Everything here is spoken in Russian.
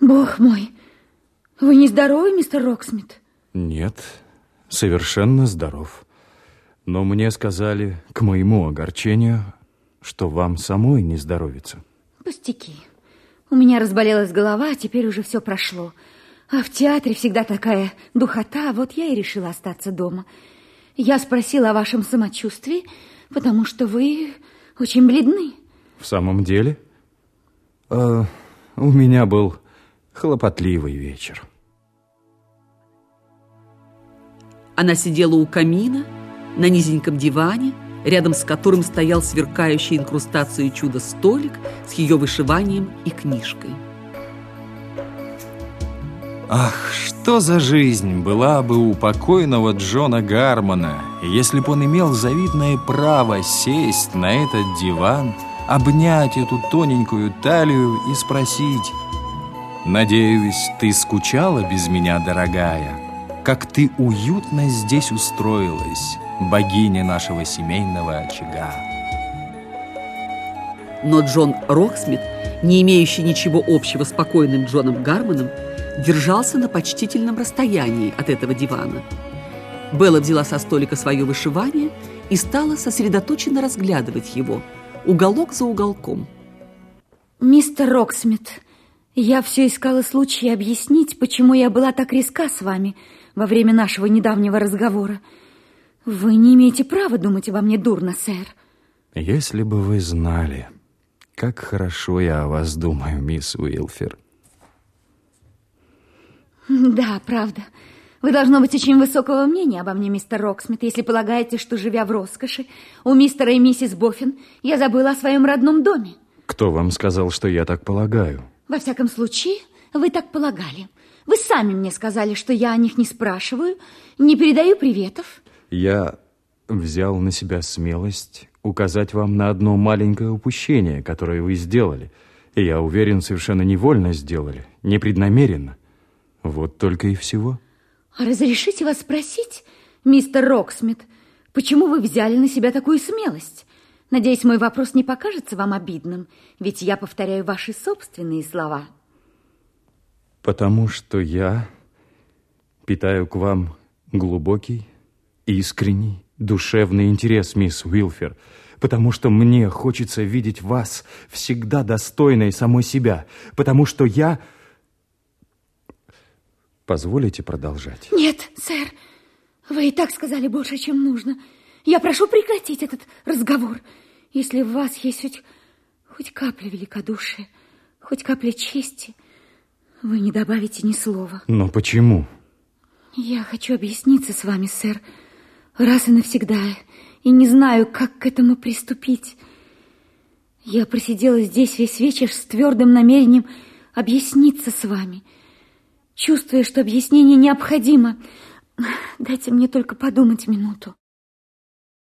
Бог мой, вы не здоровы, мистер Роксмит? Нет, совершенно здоров. Но мне сказали, к моему огорчению, что вам самой не здоровится. Пустяки. У меня разболелась голова, а теперь уже все прошло. А в театре всегда такая духота, вот я и решила остаться дома. Я спросила о вашем самочувствии, потому что вы очень бледны. В самом деле? Э, у меня был хлопотливый вечер. Она сидела у камина на низеньком диване, рядом с которым стоял сверкающий инкрустацией чудо-столик с ее вышиванием и книжкой. Ах, что за жизнь была бы у покойного Джона Гармона, если бы он имел завидное право сесть на этот диван, обнять эту тоненькую талию и спросить «Надеюсь, ты скучала без меня, дорогая? Как ты уютно здесь устроилась, богиня нашего семейного очага?» Но Джон Роксмит, не имеющий ничего общего с покойным Джоном Гармоном, держался на почтительном расстоянии от этого дивана. Белла взяла со столика свое вышивание и стала сосредоточенно разглядывать его, уголок за уголком. Мистер Роксмит, я все искала случая объяснить, почему я была так резка с вами во время нашего недавнего разговора. Вы не имеете права думать обо мне дурно, сэр. Если бы вы знали, как хорошо я о вас думаю, мисс Уилфер. Да, правда. Вы должно быть очень высокого мнения обо мне, мистер Роксмит, если полагаете, что, живя в роскоши, у мистера и миссис Боффин я забыла о своем родном доме. Кто вам сказал, что я так полагаю? Во всяком случае, вы так полагали. Вы сами мне сказали, что я о них не спрашиваю, не передаю приветов. Я взял на себя смелость указать вам на одно маленькое упущение, которое вы сделали. И я уверен, совершенно невольно сделали, непреднамеренно. Вот только и всего. А разрешите вас спросить, мистер Роксмит, почему вы взяли на себя такую смелость? Надеюсь, мой вопрос не покажется вам обидным, ведь я повторяю ваши собственные слова. Потому что я питаю к вам глубокий, искренний, душевный интерес, мисс Уилфер, потому что мне хочется видеть вас всегда достойной самой себя, потому что я Позволите продолжать? Нет, сэр. Вы и так сказали больше, чем нужно. Я прошу прекратить этот разговор. Если в вас есть хоть, хоть капля великодушия, хоть капля чести, вы не добавите ни слова. Но почему? Я хочу объясниться с вами, сэр, раз и навсегда, и не знаю, как к этому приступить. Я просидела здесь весь вечер с твердым намерением объясниться с вами – чувствуя, что объяснение необходимо. Дайте мне только подумать минуту.